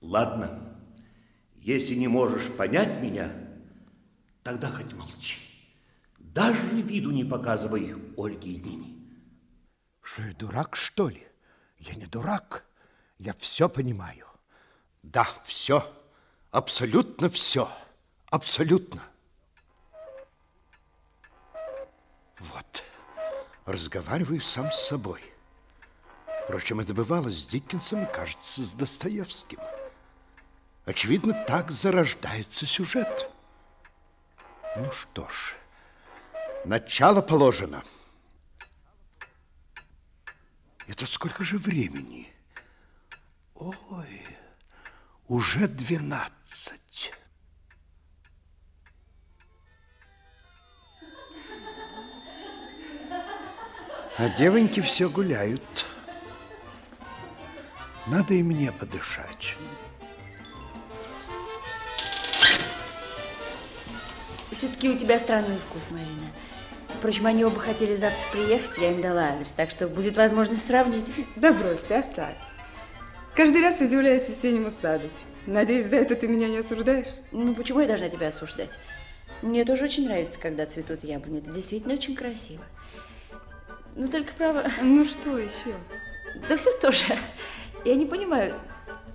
Ладно, если не можешь понять меня, тогда хоть молчи. Даже виду не показывай Ольге и Нине. Что я дурак, что ли? Я не дурак. Я все понимаю. Да, все. Абсолютно все. Абсолютно. Вот. Разговариваю сам с собой. Впрочем, это бывало с Диккенсом и, кажется, с Достоевским. Очевидно, так зарождается сюжет. Ну что ж, начало положено. Это сколько же времени? Ой, уже двенадцать. А девоньки все гуляют. Надо и мне подышать. Все-таки у тебя странный вкус, Марина. Впрочем, они оба хотели завтра приехать, я им дала адрес, так что будет возможность сравнить. Да брось ты, оставь. Каждый раз удивляюсь весеннему саду. Надеюсь, за это ты меня не осуждаешь? Ну, почему я должна тебя осуждать? Мне тоже очень нравится, когда цветут яблони. Это действительно очень красиво. Ну, только право... Ну, что еще? Да все тоже. Я не понимаю,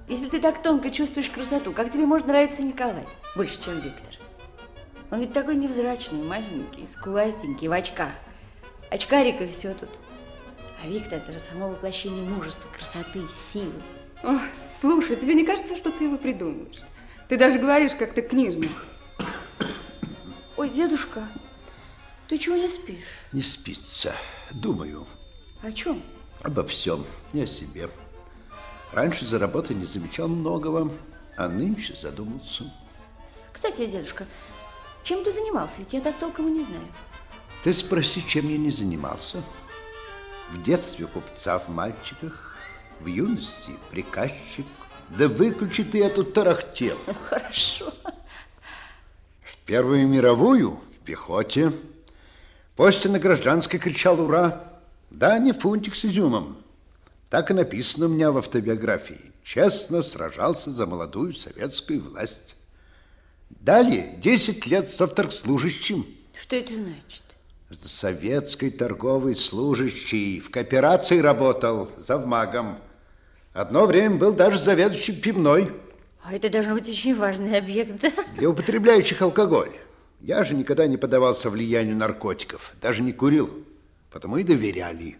если ты так тонко чувствуешь красоту, как тебе может нравиться Николай больше, чем Виктор? Он ведь такой невзрачный, маленький, скуластенький, в очках. Очкарик и все тут. А Виктор – это же само воплощение мужества, красоты, силы. Ох, слушай, тебе не кажется, что ты его придумываешь? Ты даже говоришь как-то книжно. Ой, дедушка, ты чего не спишь? Не спится. Думаю. О чем? Обо всем. Не о себе. Раньше за работой не замечал многого, а нынче задумался. Кстати, дедушка, чем ты занимался? Ведь я так толком и не знаю. Ты спроси, чем я не занимался. В детстве купца в мальчиках, в юности приказчик. Да выключи ты эту тарахтел. Ну, хорошо. В Первую мировую в пехоте. После на гражданской кричал «Ура!». Да, не фунтик с изюмом. Так и написано у меня в автобиографии. Честно сражался за молодую советскую власть. Далее 10 лет с авторслужащим. Что это значит? Советский торговый служащий. В кооперации работал, завмагом. Одно время был даже заведующим пивной. А это должен быть очень важный объект, да? Для употребляющих алкоголь. Я же никогда не поддавался влиянию наркотиков. Даже не курил. Потому и доверяли.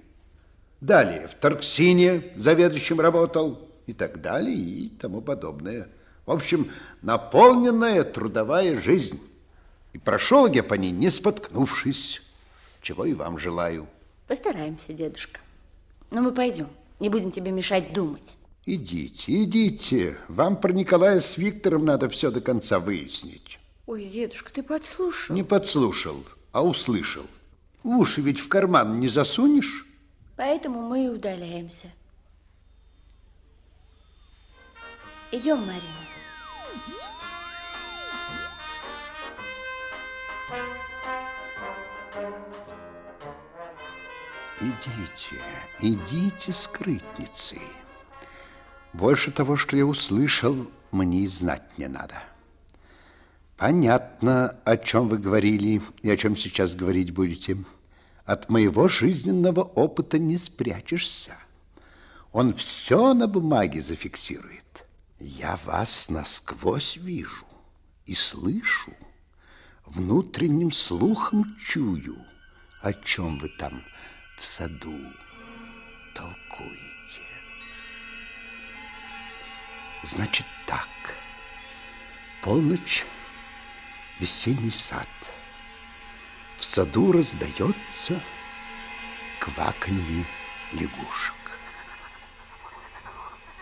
Далее в Торксине заведующим работал. И так далее, и тому подобное. В общем, наполненная трудовая жизнь. И прошел я по ней, не споткнувшись, чего и вам желаю. Постараемся, дедушка. Но мы пойдем, не будем тебе мешать думать. Идите, идите. Вам про Николая с Виктором надо все до конца выяснить. Ой, дедушка, ты подслушал? Не подслушал, а услышал. Уши ведь в карман не засунешь? Поэтому мы и удаляемся. Идем, Марина. Идите, идите, скрытницы. Больше того, что я услышал, мне и знать не надо. Понятно, о чем вы говорили и о чем сейчас говорить будете. От моего жизненного опыта не спрячешься. Он все на бумаге зафиксирует. Я вас насквозь вижу и слышу, внутренним слухом чую, о чем вы там в саду толкуете. Значит так, полночь, весенний сад. В саду раздается кваканье лягушек.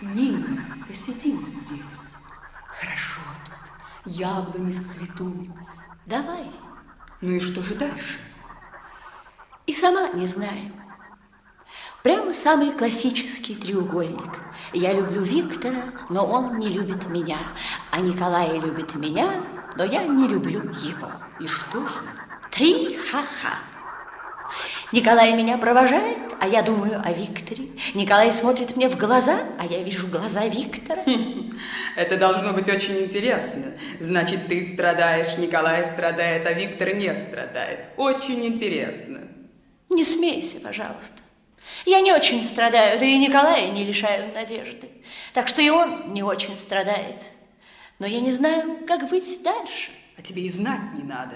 Нина, посидим здесь. Хорошо тут, яблони в цвету. Давай. Ну и что же дальше? И сама не знаю. Прямо самый классический треугольник. Я люблю Виктора, но он не любит меня. А Николай любит меня, но я не люблю его. И что же? Три ха-ха. Николай меня провожает, а я думаю о Викторе. Николай смотрит мне в глаза, а я вижу глаза Виктора. Это должно быть очень интересно. Значит, ты страдаешь, Николай страдает, а Виктор не страдает. Очень интересно. Не смейся, пожалуйста. Я не очень страдаю, да и Николая не лишаю надежды. Так что и он не очень страдает. Но я не знаю, как быть дальше. А тебе и знать не надо.